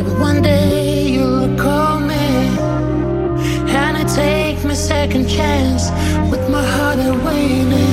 One day you'll call me and I take my second chance with my heart awaiting.